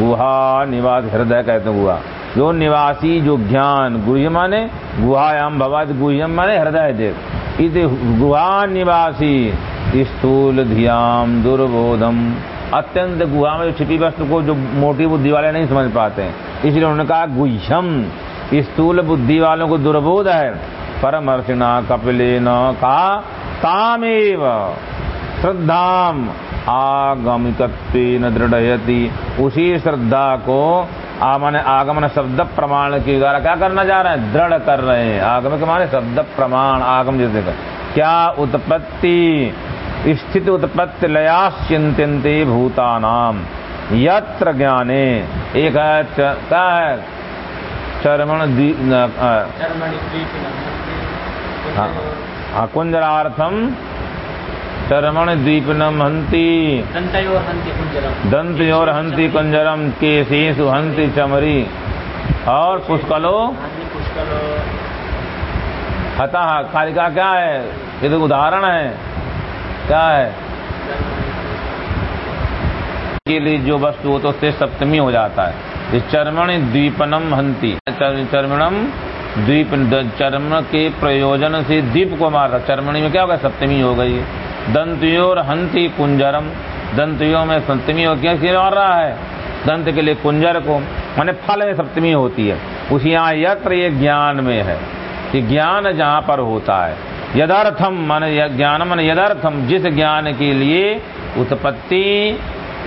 गुहा निवास हृदय कहते गुहा। जो निवासी, जो ज्ञान गुह्य माने गुहायाम भवाद, गुह्यम माने हृदय देव इति गुहा निवासी, स्थूल धियाम दुर्बोधम। अत्यंत गुहा में जो छिपी वस्तु को जो मोटी बुद्धि वाले नहीं समझ पाते हैं। इसलिए उन्होंने कहा, गुह्यम। स्थूल बुद्धि वालों को दुर्बोध है। परमर्शिना कपिले न कहा तामेव। श्रद्धाम। आगमिक दृढ़यति। उसी श्रद्धा को आमन आगमन शब्द प्रमाण के द्वारा क्या करना जा रहे हैं? दृढ़ कर रहे हैं। आगम के माने शब्द प्रमाण, आगम जैसे क्या उत्पत्ति? स्थित उत्पत्ति लयास चिंतनते भूतानाम। यत्र ज्ञाने एक क्या है चरमण हाँ, हाँ कुंजरार्थम चरमण द्वीपनम हंति दंतयोर हंति कुंजरम केसेशु हंति चमरी और पुष्कलो? हता कालिका क्या है? ये तो उदाहरण है क्या है? के लिए जो वस्तु हो तो उससे सप्तमी हो जाता है। चर्मण द्वीपनम हंती। चर्मणम द्वीप चर्म के प्रयोजन से दीप को मार चर्मणी में क्या होगा सप्तमी हो गई। दंतयोर हंती कुंजरम। दंतियों में सप्तमी हो क्या मार रहा है? दंत के लिए कुंजर को, माने फल में सप्तमी होती है। उस यहाँ यत्र ये ज्ञान में है कि ज्ञान जहाँ पर होता है यदार्थम मन ज्ञान, मन यदार्थम जिस ज्ञान के लिए उत्पत्ति,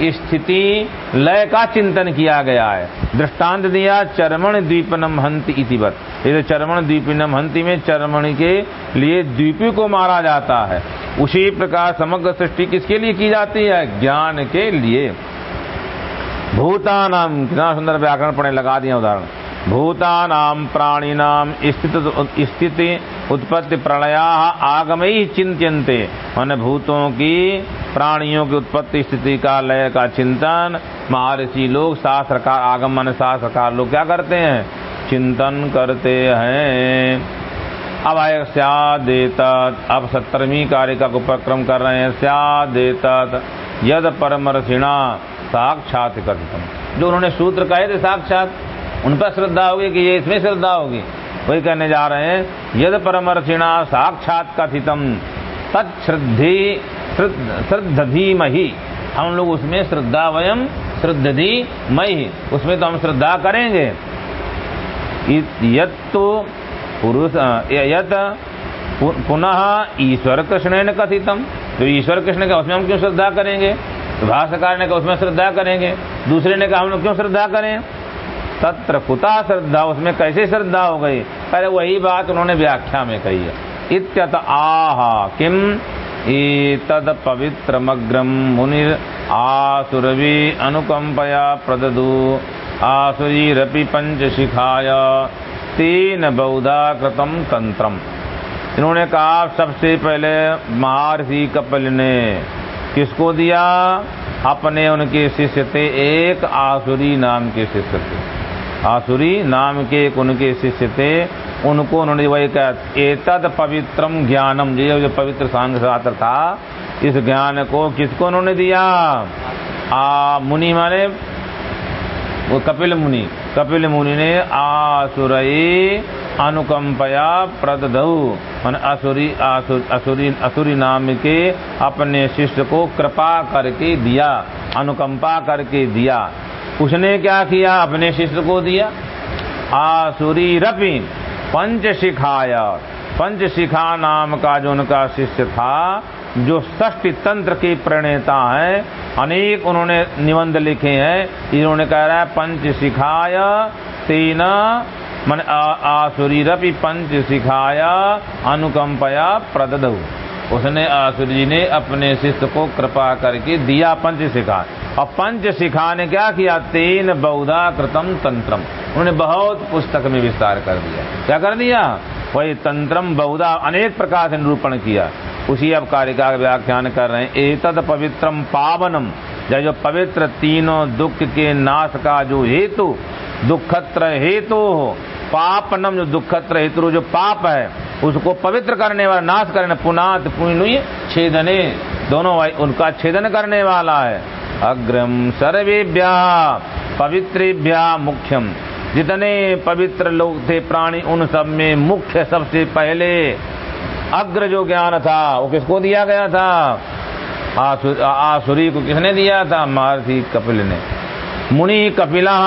स्थिति, लय का चिंतन किया गया है। दृष्टांत दिया, चरमण द्वीपनम हंति इतिवत ये चरमण द्वीपनम हंति में चरमण के लिए द्वीपी को मारा जाता है। उसी प्रकार समग्र सृष्टि किसके लिए की जाती है? ज्ञान के लिए। भूतानाम कितना सुंदर व्याकरण पढ़ने लगा दिया उदाहरण। भूतानाम प्राणीनाम स्थित स्थिति उत्पत्ति प्रलया आगम ही चिंत्यंते मन भूतों की प्राणियों की उत्पत्ति स्थिति का लय का चिंतन, महर्षि लोग शास्त्रकार आगम मन शास्त्रकार लोग क्या करते हैं? चिंतन करते हैं। अब आए स्यादेत अब सत्तरवीं कार्य का उपक्रम कर रहे हैं स्यादेत यद परमर्षिणा साक्षात कथितम जो उन्होंने सूत्र कहे थे साक्षात उन पर श्रद्धा होगी कि ये इसमें श्रद्धा होगी। वही कहने जा रहे हैं, यद परमर्शिणा साक्षात कथितम तत्श्रद्धि श्रद्धि मही। हम लोग उसमें श्रद्धा वयम श्रद्धि मई उसमें तो हम श्रद्धा करेंगे। यद तो पुरुष यद पुनः ईश्वर कृष्ण ने कथितम। तो ईश्वर कृष्ण का उसमें हम क्यों श्रद्धा करेंगे? तो ने कहा, उसमें श्रद्धा करेंगे। दूसरे ने कहा, हम लोग क्यों श्रद्धा करें? तत्र कुता श्रद्धा, उसमें कैसे श्रद्धा हो गई? पहले वही बात उन्होंने व्याख्या में कही है। इत्यत आह किम तद पवित्र मग्रम मुनि आसुरवि अनुकंपया प्रददु। आसुरीरपि पंच शिखाय तीन बौद्धा कृतम तंत्रम इन्होंने कहा, सबसे पहले महर्षि कपिल ने किसको दिया? अपने उनके शिष्य थे एक आसुरी नाम के शिष्य थे। आसुरी नाम के एक उनके शिष्य थे। उनको उन्होंने वही कहा, एतद पवित्रम ज्ञानम। ये जो पवित्र सांग शास्त्र था, इस ज्ञान को किसको उन्होंने दिया? आ मुनि माने, वो कपिल मुनि। कपिल मुनि ने आसुरई अनुकंपया प्रदधु मन असुरी असुरी असुरी नाम के अपने शिष्य को कृपा करके दिया, अनुकंपा करके दिया। उसने क्या किया? अपने शिष्य को दिया। आसुरी रपी, पंच शिखाया। पंच शिखा नाम का जो उनका शिष्य था, जो ष्टी तंत्र के प्रणेता है, अनेक उन्होंने निबंध लिखे हैं। इन्होंने कह रहा है, पंच शिखाय, तीन, मन आसुरी रपि, पंच शिखाया, अनुकंपया प्रदद उसने आसुरी जी ने अपने शिष्य को कृपा करके दिया पंच शिखा और पंच शिखा ने क्या किया? तीन बहुधा कृतम तंत्रम। उन्होंने बहुत पुस्तक में विस्तार कर दिया। क्या कर दिया? वही तंत्रम बहुधा अनेक प्रकार से निरूपण किया। उसी अब कारिका व्याख्यान कर रहे हैं। एतद पवित्रम पावनम। जो पवित्र तीनों दुख के नाश का जो हेतु दुखत्र हेतु पापनम जो दुखत्र हेतु जो पाप है, उसको पवित्र करने वाला, नाश करने, पुनात पुण्य छेदने। दोनों उनका छेदन करने वाला है। अग्रम सर्वेभ्या, पवित्रेभ्या मुख्यम। जितने पवित्र लोग थे प्राणी, उन सब में मुख्य सबसे पहले। अग्र जो ज्ञान था, वो किसको दिया गया था? आसुरी को किसने दिया था? महर्षि कपिल ने। मुनि कपिला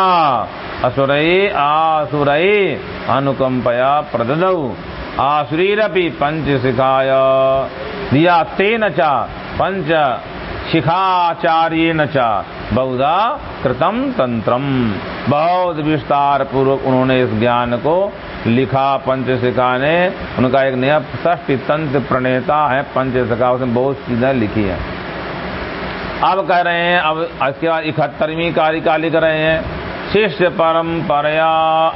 असुर आसुर अनुकंपया प्रददौ। आसुरीरपि पंच सिखाय दिया तेन चा पंच शिखाचार्य चा। बहुधा कृतम तंत्रम बहुत विस्तार पूर्वक उन्होंने इस ज्ञान को लिखा पंचशिखा ने। उनका एक नया ष्टी तंत्र प्रणेता है पंचशिखा उसने बहुत चीज़ें लिखी है। अब कह रहे हैं, अब इसके बाद इकहत्तरवीं कारिका लिख रहे हैं? शिष्य परंपरया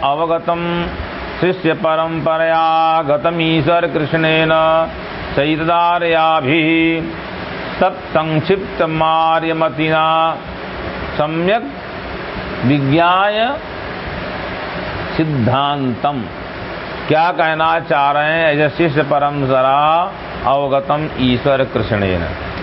अवगतम। शिष्य परंपरया गतम ईश्वर कृष्णेन चैतदारया भी संक्षिप्त मार्यमतिना। सम्यक विज्ञाय सिद्धांतम क्या कहना चाह रहे हैं? ऐसे शिष्य परम सरा अवगतम ईश्वर कृष्ण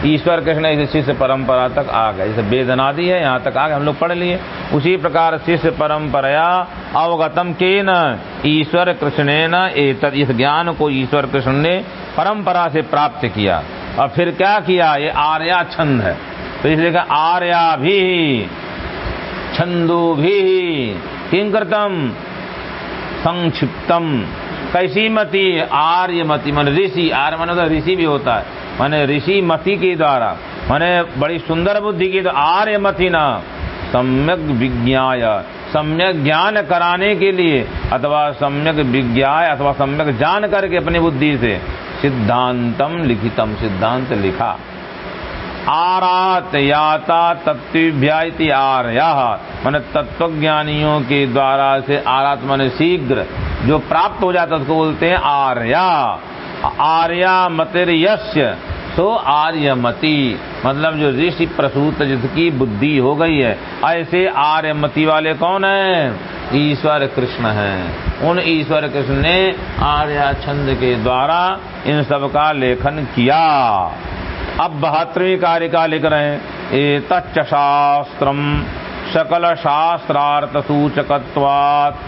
ईश्वर कृष्ण इस शिष्य परंपरा तक आ गए। जैसे वेदनादि है, यहाँ तक आ गए, हम लोग पढ़ लिए। उसी प्रकार शिष्य परंपरा अवगतम के न ईश्वर कृष्ण न इस ज्ञान को ईश्वर कृष्ण ने परंपरा से प्राप्त किया। और फिर क्या किया? ये आर्या छंद है। तो इसलिए आर्या भी, छंदो भी किंकृतम संक्षिप्तम। कैसी मती? आर्य मति मन ऋषि, आर्य मन ऋषि भी होता है। मैंने ऋषि मति के द्वारा, मैंने बड़ी सुंदर बुद्धि की तो आर्य मति न, सम्यक विज्ञाय, सम्यक ज्ञान कराने के लिए, अथवा सम्यक विज्ञाय, अथवा सम्यक जान करके अपनी बुद्धि से, सिद्धांतम लिखितम, सिद्धांत लिखा। आरात याता तत्व्याति आर्या, मन तत्वज्ञानियों के द्वारा से आरात मन शीघ्र जो प्राप्त हो जाता उसको बोलते हैं आर्या। आर्या मतिर यश्य सो आर्यमती मतलब जो ऋषि प्रसूत जिसकी बुद्धि हो गई है, ऐसे आर्यमती वाले कौन है? ईश्वर कृष्ण हैं। उन ईश्वर कृष्ण ने आर्या छंद के द्वारा इन सब का लेखन किया। अब बहत्तरवीं कारिका लिख रहे हैं। ए तच्च सकल शास्त्रार्थ सूचकत्वात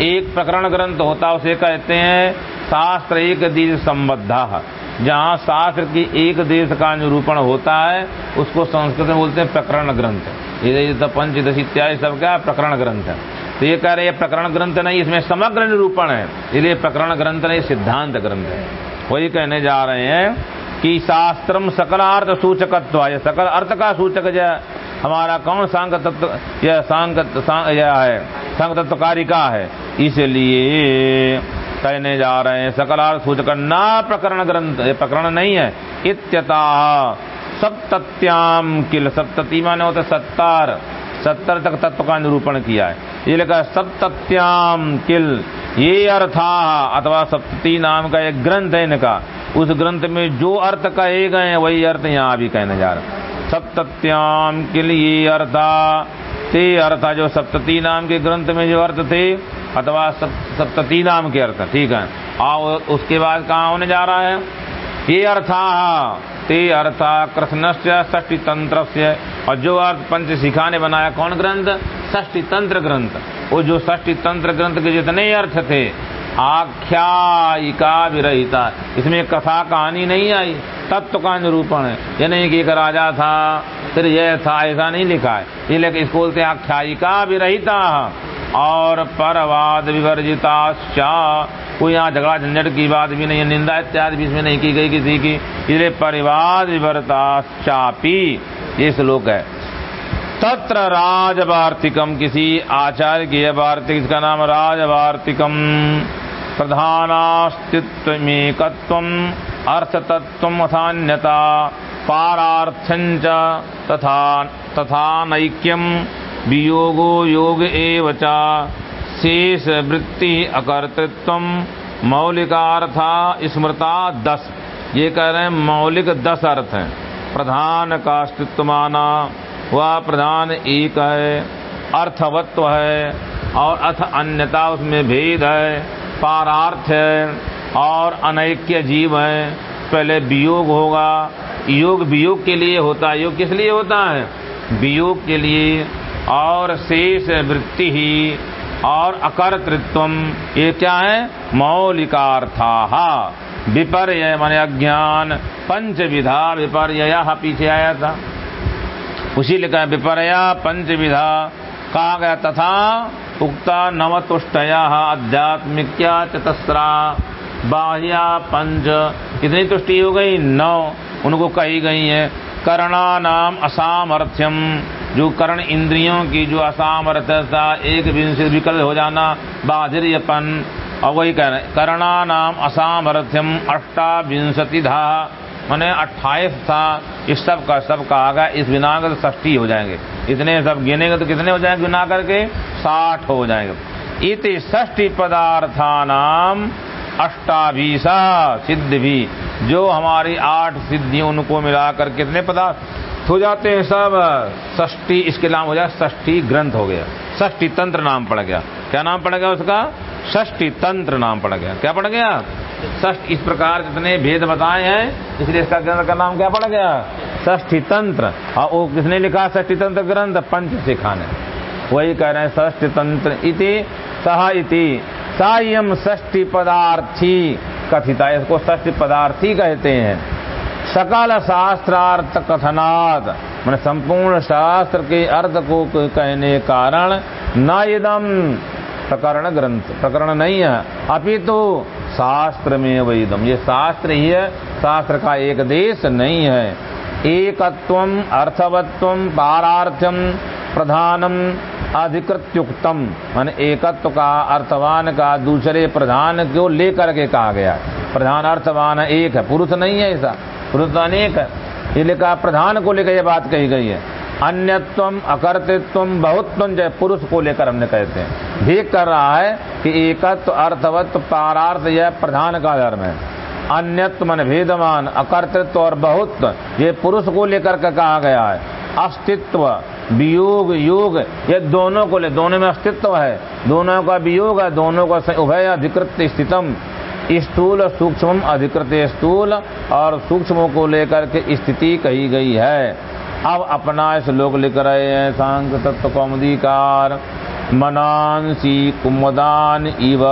एक प्रकरण ग्रंथ होता उसे कहते हैं शास्त्र एक देश संबद्ध। जहाँ शास्त्र की एक देश का निरूपण होता है, उसको संस्कृत में बोलते हैं प्रकरण ग्रंथ। ये तो पंचदश इत्यादि सब क्या प्रकरण ग्रंथ है। तो ये कह रहे हैं प्रकरण ग्रंथ नहीं, इसमें समग्र निरूपण है। इसलिए प्रकरण ग्रंथ नहीं, सिद्धांत ग्रंथ है। वही कहने जा रहे हैं कि शास्त्रम सकल अर्थ सूचकत्व सकल अर्थ का सूचक जो हमारा कौन सांग तत्व, यह सांग यह है, संग तत्वकारिका है? इसलिए कहने जा रहे हैं सकलार्थ सूचक ना प्रकरण ग्रंथ प्रकरण नहीं है। इत्यता सप्तत्याम किल, सप्तति माने होते सत्तर। सत्तर तक तत्व का निरूपण किया है। ये लिखा सप्तत्याम किल, ये अर्था, अथवा सप्तति नाम का एक ग्रंथ है इनका। उस ग्रंथ में जो अर्थ कहे गए वही अर्थ यहाँ भी कहने जा रहा सप्तत्याम के लिए अर्था ते अर्था जो सप्तती नाम के ग्रंथ में जो अर्थ थे, अथवा सप्तती नाम के अर्थ, ठीक है। और उसके बाद कहा होने जा रहा है? ये अर्था, ते अर्था कृष्ण ष्टी तंत्र से और जो अर्थ पंच शिखा ने बनाया, कौन ग्रंथ? ष्टी तंत्र ग्रंथ। वो जो ष्टी तंत्र ग्रंथ के जितने अर्थ थे आख्यायिका विरहिता इसमें कथा कहानी नहीं आई, तत्व का निरूपण है। ये नहीं कि एक राजा था, फिर यह था, ऐसा नहीं लिखा है। ये लेकिन इसको बोलते आख्यायिका विरहिता और परवाद विवर्जिता कोई यहाँ झगड़ा झंझट की बात भी नहीं है निंदा इत्यादि भी इसमें नहीं की गई किसी की। इसलिए परिवाद विवरता ये श्लोक है। तत्र राजवार्तिकम, किसी आचार्य की वार्तिक इसका नाम राजवार्तिकम। प्रधानास्तित्वमेकत्वम् अर्थतत्वम् अथान्यता पारार्थञ्च तथा नैक्यम। वियोगो योग एव च। शेष वृत्ति अकर्तृत्व मौलिकार्था स्मृता दस। ये कह रहे हैं मौलिक दस अर्थ हैं। प्रधान का अस्तित्व माना वह प्रधान एक है। अर्थवत्व है और अथ अन्यता उसमें भेद है। पारार्थ है और अनैक्य जीव है। पहले वियोग होगा। योग वियोग के लिए होता है। योग किस लिए होता है? वियोग के लिए। और शेष वृत्ति ही और अकर्तृत्व ये क्या है? मौलिकार्था। विपर्य मन अज्ञान। पंच विधा विपर्य पीछे आया था। उसी लिखा विपर्या पंच विधा कहा गया तथा उक्ता नवतुष्टया आध्यात्मिक्या चतस्रा बाह्या पंच कितनी तुष्टि हो गई, नौ उनको कही गई है। कर्णा नाम असामर्थ्यम। जो कर्ण इंद्रियों की जो असामर्थ्यता एक विकल हो जाना बाधिर्यपन। और वही कह रहे कर्णा नाम असामर्थ्यम अष्टाविंशति धा मैंने अट्ठाईस था, इस सब का सब का आगा, इस बिना कर सष्टी हो जाएँगे। इतने सब गिनेंगे तो कितने हो जाएँगे बिना करके साठ हो जाएँगे। इति ष्टी पदार्था नाम अष्टावीसा सिद्ध भी जो हमारी आठ सिद्धियों उनको मिलाकर कितने पदार्थ? हो जाते हैं सब ष्टी इसके नाम हो जाए ष्टी ग्रंथ हो गया। ष्टी तंत्र नाम पड़ गया। क्या नाम पड़ गया उसका? ष्टी तंत्र नाम पड़ गया। क्या पड़ गया? ष्ठ इस प्रकार जितने भेद बताए हैं, इसलिए इसका ग्रंथ का नाम क्या पड़ गया? ष्ठी तंत्र। और वो किसने लिखा? ष्ठी तंत्र ग्रंथ, पंच सिखा ने वही कह रहे हैं ष्ठी तंत्र इति सह इति। सायम ष्ठी पदार्थी कथिता, इसको ष्ठी पदार्थी कहते हैं। सकल शास्त्रार्थ कथनाद मैंने संपूर्ण शास्त्र के अर्थ को कहने कारण न इदम प्रकरण ग्रंथ। प्रकरण नहीं है। अपितु तो शास्त्र में वैदम ये शास्त्र ही है। शास्त्र का एक देश नहीं है। एकत्व, अर्थवत्व पारार्थ्यम प्रधानम, अधिकृत्युक्तम। मान एकत्व का, अर्थवान का, दूसरे प्रधान को लेकर के कहा गया प्रधान, अर्थवान, एक है। पुरुष नहीं है ऐसा। है। ये लिखा प्रधान को लेकर ये बात कही गई है। अन्यत्व, अकर्तृत्व, बहुत्व जय पुरुष को लेकर हमने कहते हैं भेद कर रहा है कि एकत्व, अर्थवत्व, पारार्थ यह प्रधान का धर्म है। अन्यत्व मन भेदमान, अकर्तृत्व और बहुत्व, ये पुरुष को लेकर कहा गया है। अस्तित्व, वियोग, योग, ये दोनों को ले, दोनों में अस्तित्व है। दोनों का वियोग है, दोनों का उभय, अधिकृत स्थितम। स्थूल सूक्ष्म अधिकृत स्थूल और सूक्ष्म को लेकर के स्थिति कही गई है। अब अपना श्लोक लिख रहे हैं सांख तत्व कौमदीकार। मनांसी कुमदान इव।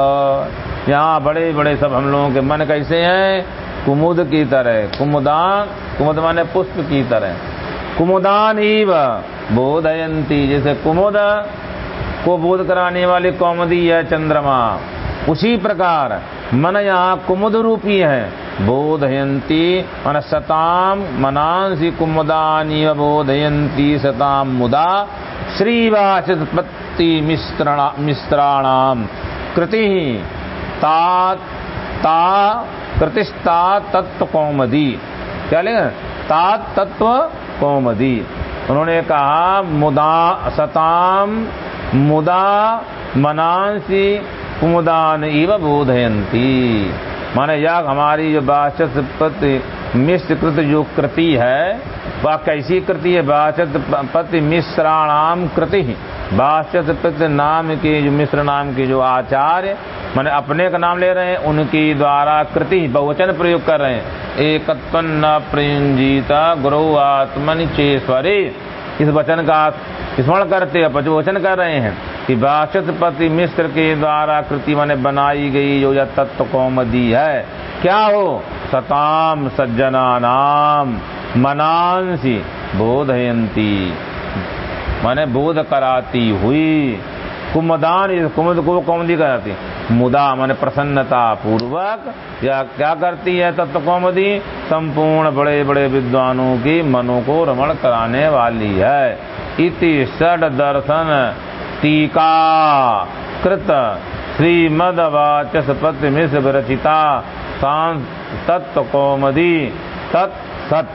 यहाँ बड़े बड़े सब हम लोगों के मन कैसे हैं? कुमुद की तरह। कुमुदान, कुमुद माने पुष्प की तरह। कुमुदान इव। बोधयंती, जैसे कुमुद को बोध कराने वाली कौमदी है चंद्रमा। उसी प्रकार मन यहाँ कुमुद रूपी है। बोधयंती मन सताम मनांसी कुमुदानी बोधयंती सताम मुदा श्रीवाचपत्ति मिश्राणाम कृति ता ता कृतिस्ता तत्व कौमदी क्या लेगा ता तत्व कौमदी उन्होंने कहा, मुदा सताम, मुदा मनांसी कुमुदान इव बोधयंती माने याग हमारी जो बाचत पति मिश्र कृत जो कृति है, वह कैसी कृति है? बाचत पति मिश्राणाम कृति बाचत पति नाम के जो मिश्र नाम के जो आचार्य, मैंने अपने का नाम ले रहे हैं, उनकी द्वारा कृति बहुवचन प्रयोग कर रहे हैं। एकत्पन्न प्रयुंजीता गुरु आत्मन चेश्वरे इस वचन का स्मरण करते हुए वचन कर रहे हैं कि पति मिश्र के द्वारा कृति मैंने बनाई गई जो यह तत्व कौमदी है। क्या हो? सताम सज्जना नाम मनांसी बोधयंती माने बोध कराती हुई। कुमदान कुमद को कौमदी कराती। मुदा माने प्रसन्नता पूर्वक, या क्या करती है तत्व कौमदी संपूर्ण बड़े बड़े विद्वानों की मनो को रमण कराने वाली है। इति षड दर्शन टीका कृत श्रीमद वाचस्पति मिश्र रचिता तत्व कौमदी तत् सत।